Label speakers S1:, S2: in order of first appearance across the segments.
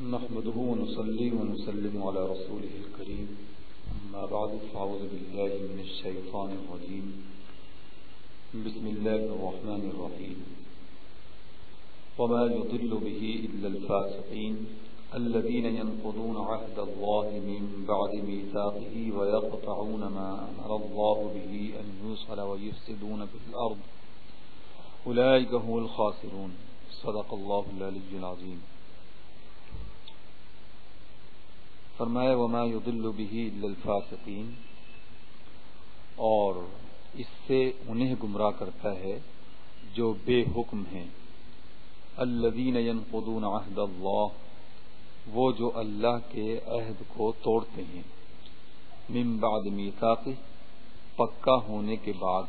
S1: نحمده ونصلي ونسلم على رسوله الكريم. أما بعد فعوذ بالله من الشيطان الرجيم. بسم الله الرحمن الرحيم. وما يضل به إلا الفاسقين الذين ينقضون عهد الله من بعد ميثاقه ويقطعون ما أمر الله به أن يوصل ويفسدون في الأرض. أولئك هم الخاسرون. صدق الله العلي العظيم. فرمایا وما يضل به الا الفاسقين۔ اور اس سے انہیں گمراہ کرتا ہے جو بے حکم ہیں۔ الذين ينقضون عهد الله، وہ جو اللہ کے عہد کو توڑتے ہیں۔ من بعد میثاقه پکا ہونے کے بعد۔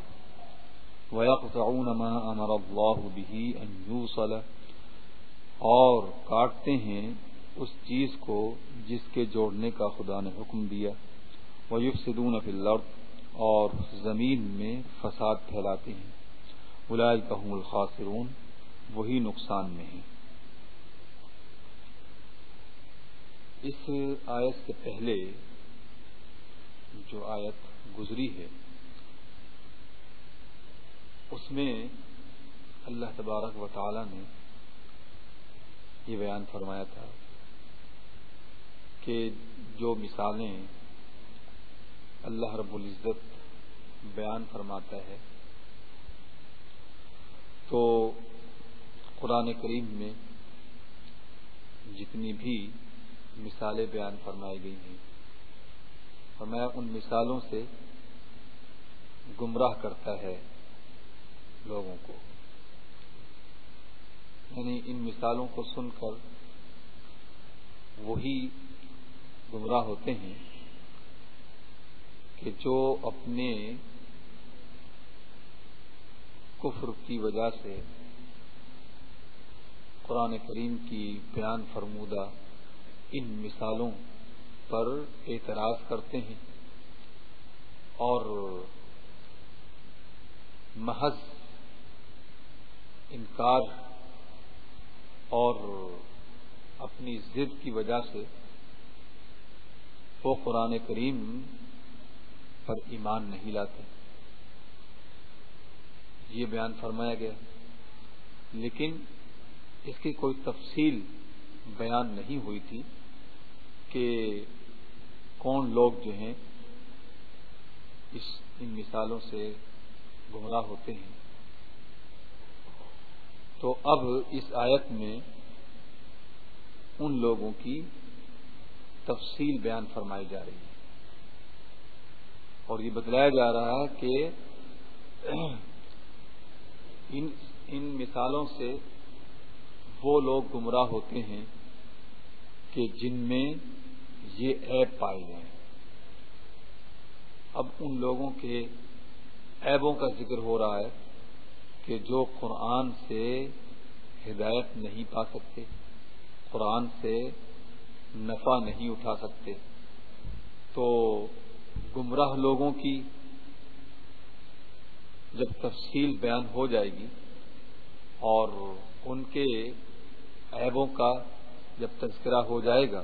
S1: ويقطعون ما امر الله به ان يوصل۔ اور کاٹتے ہیں اس چیز کو جس کے جوڑنے کا خدا نے حکم دیا وہ سدون الارض اور زمین میں فساد پھیلاتے ہیں۔ بلائے کہوں الخاصرون وہی نقصان میں ہیں۔ اس آیت سے پہلے جو آیت گزری ہے، اس میں اللہ تبارک و تعالی نے یہ بیان فرمایا تھا کہ جو مثالیں اللہ رب العزت بیان فرماتا ہے، تو قرآن کریم میں جتنی بھی مثالیں بیان فرمائی گئی ہیں فرمایا ان مثالوں سے گمراہ کرتا ہے لوگوں کو۔ یعنی ان مثالوں کو سن کر وہی گمراہ ہوتے ہیں کہ جو اپنے کفر کی وجہ سے قرآن کریم کی بیان فرمودہ ان مثالوں پر اعتراض کرتے ہیں اور محض انکار اور اپنی ضد کی وجہ سے وہ قرآن کریم پر ایمان نہیں لاتے۔ یہ بیان فرمایا گیا۔ لیکن اس کی کوئی تفصیل بیان نہیں ہوئی تھی کہ کون لوگ جو ہیں اس ان مثالوں سے گمراہ ہوتے ہیں۔ تو اب اس آیت میں ان لوگوں کی تفصیل بیان فرمائی جا رہی ہے۔ اور یہ بتلایا جا رہا ہے کہ ان ان مثالوں سے وہ لوگ گمراہ ہوتے ہیں کہ جن میں یہ عیب پائے جائیں۔ اب ان لوگوں کے عیبوں کا ذکر ہو رہا ہے کہ جو قرآن سے ہدایت نہیں پا سکتے، قرآن سے نفع نہیں اٹھا سکتے۔ تو گمراہ لوگوں کی جب تفصیل بیان ہو جائے گی اور ان کے عیبوں کا جب تذکرہ ہو جائے گا،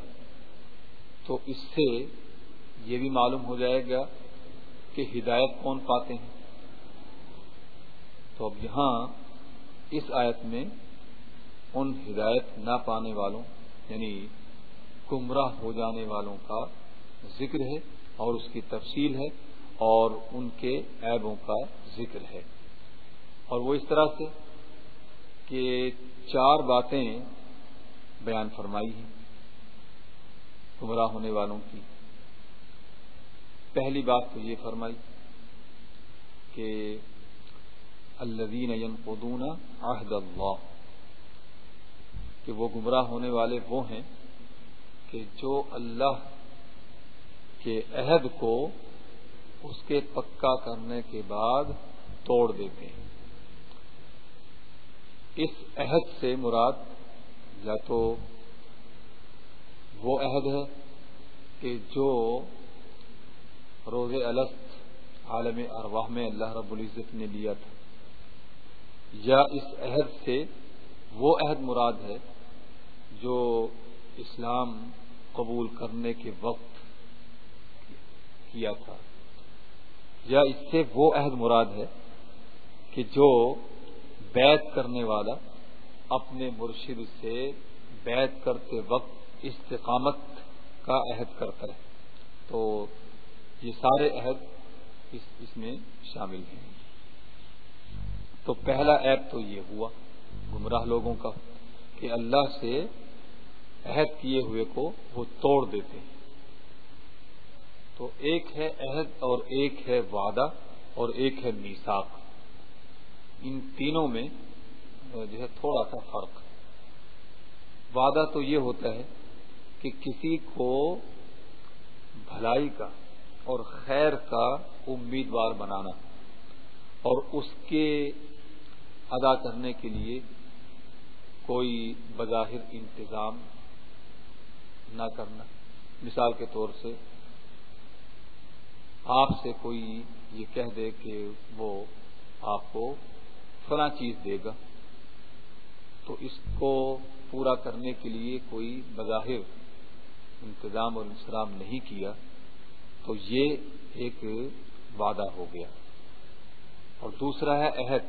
S1: تو اس سے یہ بھی معلوم ہو جائے گا کہ ہدایت کون پاتے ہیں۔ تو اب یہاں اس آیت میں ان ہدایت نہ پانے والوں یعنی گمراہ ہو جانے والوں کا ذکر ہے اور اس کی تفصیل ہے اور ان کے عیبوں کا ذکر ہے۔ اور وہ اس طرح سے کہ چار باتیں بیان فرمائی ہیں گمراہ ہونے والوں کی۔ پہلی بات تو یہ فرمائی کہ الذین ينقضون عہد اللہ، کہ وہ گمراہ ہونے والے وہ ہیں کہ جو اللہ کے عہد کو اس کے پکا کرنے کے بعد توڑ دیتے ہیں۔ اس عہد سے مراد یا تو وہ عہد ہے کہ جو روز الست عالم ارواح میں اللہ رب العزت نے لیا تھا، یا اس عہد سے وہ عہد مراد ہے جو اسلام قبول کرنے کے وقت کیا تھا۔ یا اس سے وہ عہد مراد ہے کہ جو بیت کرنے والا اپنے مرشد سے بیت کرتے وقت استقامت کا عہد کرتا ہے۔ تو یہ سارے عہد اس اس میں شامل ہیں۔ تو پہلا ایپ تو یہ ہوا گمراہ لوگوں کا کہ اللہ سے عہد کیے ہوئے کو وہ توڑ دیتے ہیں۔ تو ایک ہے عہد اور ایک ہے وعدہ اور ایک ہے میساک ان تینوں میں جو ہے تھوڑا سا فرق۔ وعدہ تو یہ ہوتا ہے کہ کسی کو بھلائی کا اور خیر کا امیدوار بنانا اور اس کے ادا کرنے کے لیے کوئی بظاہر انتظام نہ کرنا۔ مثال کے طور سے آپ سے کوئی یہ کہہ دے کہ وہ آپ کو فلاں چیز دے گا، تو اس کو پورا کرنے کے لیے کوئی بظاہر انتظام اور انسلام نہیں کیا، تو یہ ایک وعدہ ہو گیا۔ اور دوسرا ہے عہد۔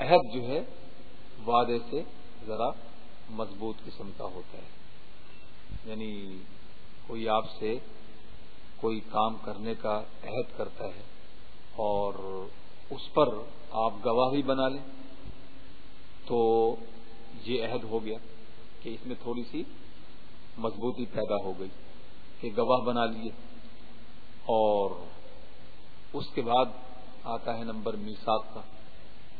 S1: عہد جو ہے وعدے سے ذرا مضبوط قسم کا ہوتا ہے۔ یعنی کوئی آپ سے کوئی کام کرنے کا عہد کرتا ہے اور اس پر آپ گواہی بنا لیں، تو یہ عہد ہو گیا کہ اس میں تھوڑی سی مضبوطی پیدا ہو گئی کہ گواہ بنا لیے۔ اور اس کے بعد آتا ہے نمبر میساک کا۔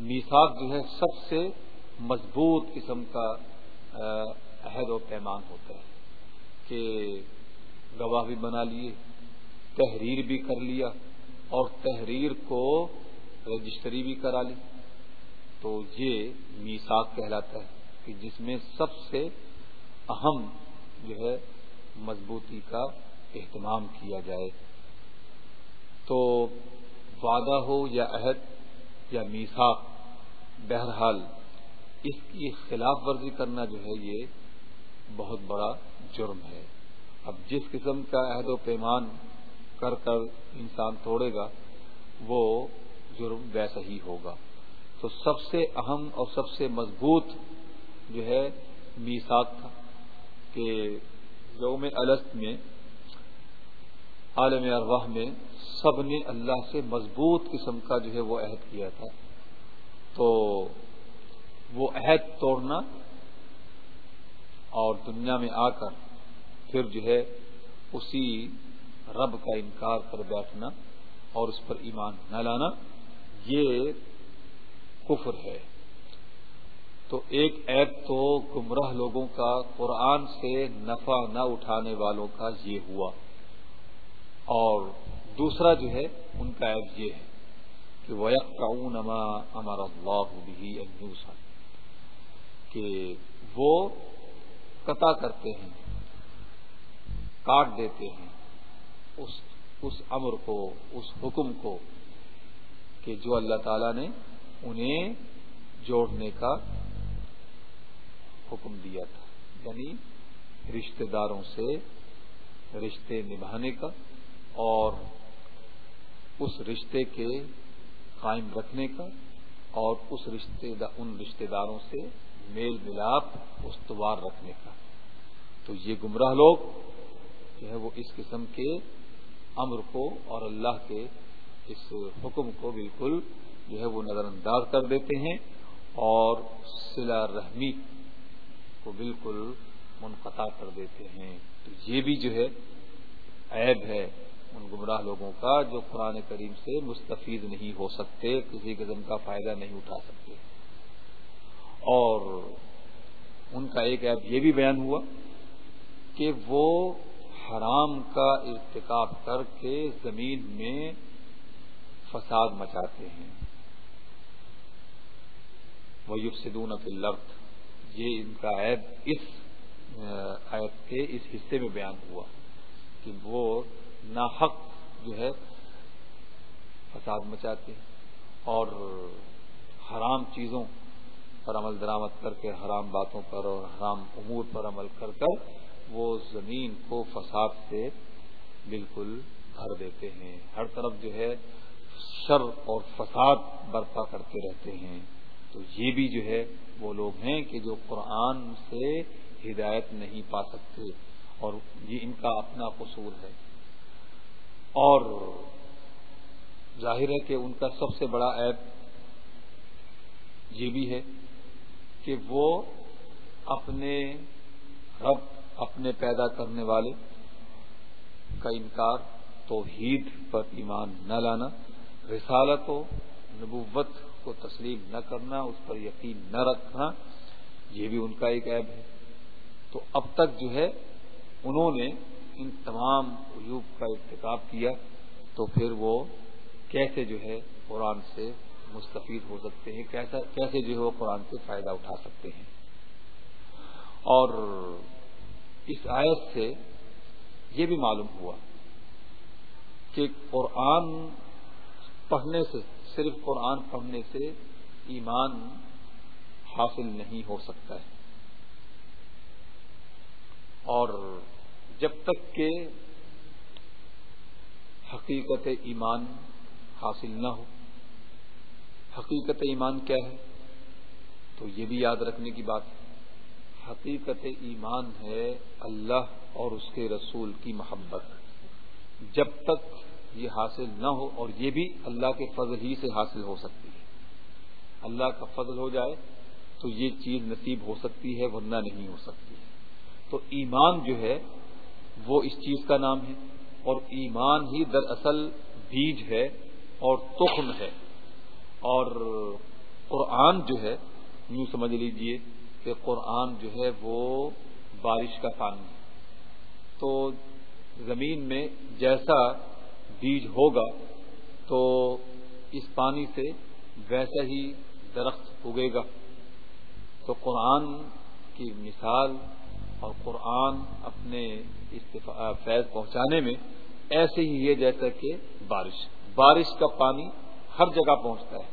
S1: میساک جو ہے سب سے مضبوط قسم کا عہد و پیمان ہوتا ہے۔ کہ گواہ بھی بنا لیے، تحریر بھی کر لیا اور تحریر کو رجسٹری بھی کرا لی۔ تو یہ میساک کہلاتا ہے کہ جس میں سب سے اہم جو ہے مضبوطی کا اہتمام کیا جائے۔ تو وعدہ ہو یا عہد یا میساک بہرحال اس کی خلاف ورزی کرنا جو ہے یہ بہت بڑا جرم ہے۔ اب جس قسم کا عہد و پیمان کر کر انسان توڑے گا، وہ جرم ویسا ہی ہوگا۔ تو سب سے اہم اور سب سے مضبوط جو ہے میساک تھا کہ یوم الست میں، عالم ارواح میں سب نے اللہ سے مضبوط قسم کا جو ہے وہ عہد کیا تھا۔ تو وہ عہد توڑنا اور دنیا میں آ کر پھر جو ہے اسی رب کا انکار کر بیٹھنا اور اس پر ایمان نہ لانا، یہ کفر ہے۔ تو ایک ایپ تو گمراہ لوگوں کا قرآن سے نفع نہ اٹھانے والوں کا یہ ہوا۔ اور دوسرا جو ہے، ان کا ایپ یہ ہے کہ وہ امر اللہ بھی کہ وہ قطع کرتے ہیں، کاٹ دیتے ہیں، اس اس امر کو، اس حکم کو کہ جو اللہ تعالی نے انہیں جوڑنے کا حکم دیا تھا یعنی رشتہ داروں سے رشتے نبھانے کا اور اس رشتے کے قائم رکھنے کا اور اس رشتے ان رشتے داروں سے میل ملاپ، استوار رکھنے کا۔ تو یہ گمراہ لوگ جو ہے وہ اس قسم کے امر کو اور اللہ کے اس حکم کو بالکل جو ہے وہ نظر انداز کر دیتے ہیں اور سلا رحمی کو بالکل منقطع کر دیتے ہیں۔ تو یہ بھی جو ہے عیب ہے ان گمراہ لوگوں کا جو قرآن کریم سے مستفید نہیں ہو سکتے، کسی قسم کا فائدہ نہیں اٹھا سکتے۔ اور ان کا ایک ایپ یہ بھی بیان ہوا کہ وہ حرام کا ارتکاب کر کے زمین میں فساد مچاتے ہیں۔ وہ یوگ سدون یہ ان کا عیب اس آیت کے اس حصے میں بیان ہوا کہ وہ ناحق جو ہے فساد مچاتے اور حرام چیزوں پر عمل درآمد کر کے حرام باتوں پر اور حرام امور پر عمل کر کر وہ زمین کو فساد سے بالکل بھر دیتے ہیں۔ ہر طرف جو ہے شر اور فساد برپا کرتے رہتے ہیں۔ تو یہ بھی جو ہے وہ لوگ ہیں کہ جو قرآن سے ہدایت نہیں پا سکتے اور یہ ان کا اپنا قصور ہے۔ اور ظاہر ہے کہ ان کا سب سے بڑا عیب یہ بھی ہے کہ وہ اپنے رب اپنے پیدا کرنے والے کا انکار، توحید پر ایمان نہ لانا رسالت و نبوت کو تسلیم نہ کرنا، اس پر یقین نہ رکھنا، یہ بھی ان کا ایک عیب ہے۔ تو اب تک جو ہے، انہوں نے ان تمام عیوب کا ارتکاب کیا، تو پھر وہ کیسے جو ہے قرآن سے مستفید ہو سکتے ہیں؟ کیسے جو ہے وہ قرآن سے فائدہ اٹھا سکتے ہیں؟ اور اس آیت سے یہ بھی معلوم ہوا کہ قرآن پڑھنے سے، صرف قرآن پڑھنے سے ایمان حاصل نہیں ہو سکتا ہے۔ اور جب تک کہ حقیقت ایمان حاصل نہ ہو، حقیقت ایمان کیا ہے، تو یہ بھی یاد رکھنے کی بات ہے۔ حقیقت ایمان ہے اللہ اور اس کے رسول کی محبت۔ جب تک یہ حاصل نہ ہو اور یہ بھی اللہ کے فضل ہی سے حاصل ہو سکتی ہے۔ اللہ کا فضل ہو جائے تو یہ چیز نصیب ہو سکتی ہے، ورنہ نہیں ہو سکتی تو ایمان جو ہے، وہ اس چیز کا نام ہے۔ اور ایمان ہی دراصل بیج ہے اور تخم ہے۔ اور قرآن جو ہے، یوں سمجھ لیجیے کہ قرآن جو ہے وہ بارش کا پانی ہے۔ تو زمین میں جیسا بیج ہوگا، تو اس پانی سے ویسا ہی درخت اگے گا۔ تو قرآن کی مثال اور قرآن اپنے فیض پہنچانے میں ایسے ہی ہے جیسا کہ بارش بارش کا پانی ہر جگہ پہنچتا ہے۔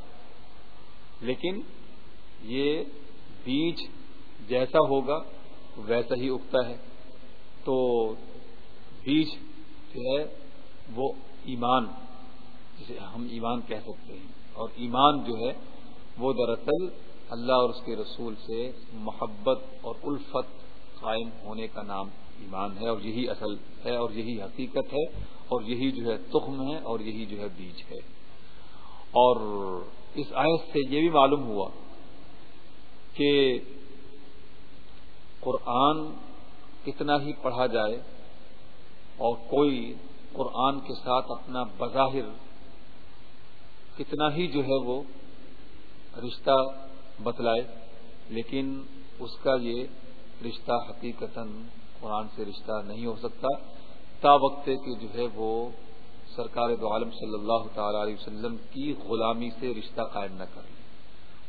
S1: لیکن یہ بیج جیسا ہوگا ویسا ہی اگتا ہے۔ تو بیج جو ہے وہ ایمان، جسے ہم ایمان کہہ سکتے ہیں۔ اور ایمان جو ہے وہ دراصل اللہ اور اس کے رسول سے محبت اور الفت قائم ہونے کا نام ایمان ہے، اور یہی اصل ہے اور یہی حقیقت ہے، اور یہی جو ہے تخم ہے اور یہی جو ہے بیج ہے۔ اور اس آیت سے یہ بھی معلوم ہوا کہ قرآن کتنا ہی پڑھا جائے اور کوئی قرآن کے ساتھ اپنا بظاہر کتنا ہی جو ہے وہ رشتہ بتلائے، لیکن اس کا یہ رشتہ حقیقت قرآن سے رشتہ نہیں ہو سکتا۔ تا وقت کہ جو ہے وہ سرکار دو عالم صلی اللہ تعالی علیہ وسلم کی غلامی سے رشتہ قائم نہ کرے۔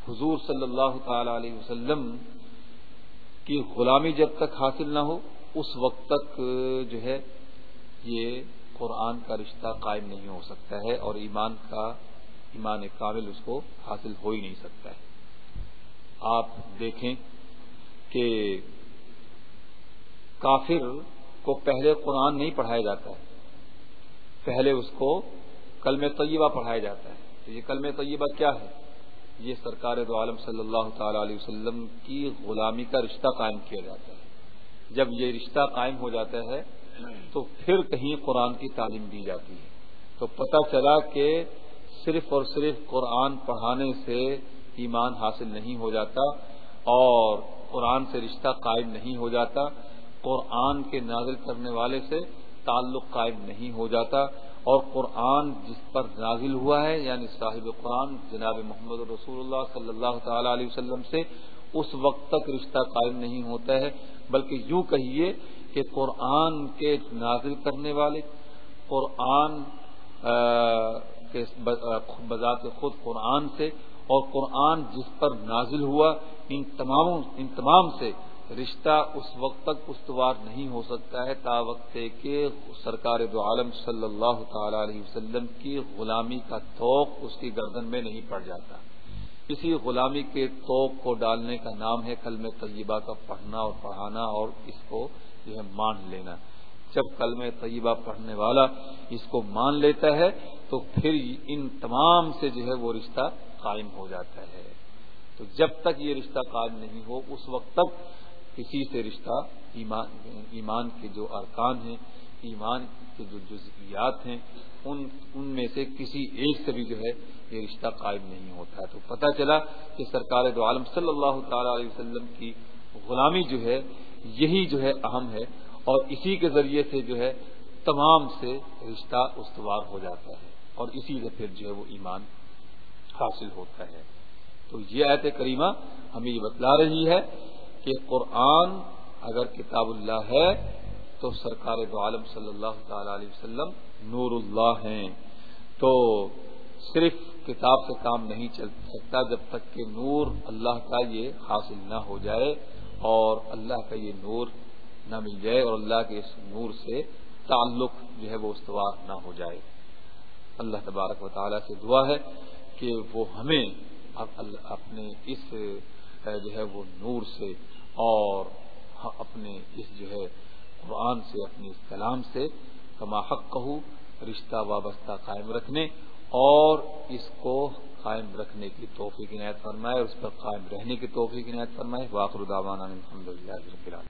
S1: حضور صلی اللہ تعالی علیہ وسلم کی غلامی جب تک حاصل نہ ہو، اس وقت تک، جو ہے، یہ قرآن کا رشتہ قائم نہیں ہو سکتا ہے اور ایمان کا، ایمان کامل اس کو حاصل ہو ہی نہیں سکتا ہے۔ آپ دیکھیں کہ کافر کو پہلے قرآن نہیں پڑھایا جاتا ہے، پہلے اس کو کلم طیبہ پڑھایا جاتا ہے۔ تو یہ کلم طیبہ کیا ہے؟ یہ سرکار دو عالم صلی اللہ تعالی علیہ وسلم کی غلامی کا رشتہ قائم کیا جاتا ہے۔ جب یہ رشتہ قائم ہو جاتا ہے تو پھر کہیں قرآن کی تعلیم دی جاتی ہے۔ تو پتہ چلا کہ صرف اور صرف قرآن پڑھانے سے ایمان حاصل نہیں ہو جاتا اور قرآن سے رشتہ قائم نہیں ہو جاتا، قرآن کے نازل کرنے والے سے تعلق قائم نہیں ہو جاتا۔ اور قرآن جس پر نازل ہوا ہے یعنی صاحب قرآن جناب محمد رسول اللہ صلی اللہ تعالی علیہ وسلم سے اس وقت تک رشتہ قائم نہیں ہوتا ہے، بلکہ یوں کہیے کہ قرآن کے نازل کرنے والے، قرآن کے بذات خود قرآن سے، اور قرآن جس پر نازل ہوا، ان تمام ان تمام سے رشتہ اس وقت تک استوار نہیں ہو سکتا ہے، تا وقت کہ سرکار دو عالم صلی اللہ تعالی علیہ وسلم کی غلامی کا توق اس کی گردن میں نہیں پڑ جاتا۔ کسی غلامی کے توق کو ڈالنے کا نام ہے کلم طیبہ کا پڑھنا اور پڑھانا اور اس کو جو ہے مان لینا۔ جب کلم طیبہ پڑھنے والا اس کو مان لیتا ہے، تو پھر ان تمام سے جو ہے وہ رشتہ قائم ہو جاتا ہے۔ تو جب تک یہ رشتہ قائم نہیں ہو، اس وقت تک کسی سے رشتہ ایمان ایمان کے جو ارکان ہیں، ایمان کے جو جزئیات ہیں، ان ان میں سے کسی ایک سے بھی جو ہے یہ رشتہ قائم نہیں ہوتا ہے۔ تو پتہ چلا کہ سرکار دو عالم صلی اللہ تعالی علیہ وسلم کی غلامی جو ہے، یہی جو ہے اہم ہے اور اسی کے ذریعے سے جو ہے تمام سے رشتہ استوار ہو جاتا ہے اور اسی سے پھر جو ہے وہ ایمان حاصل ہوتا ہے۔ تو یہ آیت کریمہ ہمیں یہ بتلا رہی ہے کہ قرآن اگر کتاب اللہ ہے تو سرکار دو عالم صلی اللہ تعالی علیہ وسلم نور اللہ ہیں۔ تو صرف کتاب سے کام نہیں چل سکتا جب تک کہ نور اللہ کا یہ حاصل نہ ہو جائے اور اللہ کا یہ نور نہ مل جائے اور اللہ کے اس نور سے تعلق جو ہے وہ استوار نہ ہو جائے۔ اللہ تبارک و تعالیٰ سے دعا ہے کہ وہ ہمیں اپنے اس جو ہے وہ نور سے اور اپنے اس جو ہے قرآن سے، اپنے اس کلام سے، کما حق کہو رشتہ وابستہ قائم رکھنے اور اس کو قائم رکھنے کی توفیق عنایت فرمائے اس پر قائم رہنے کی توفیق عنایت فرمائے۔ واخر دعوانا الحمد للہ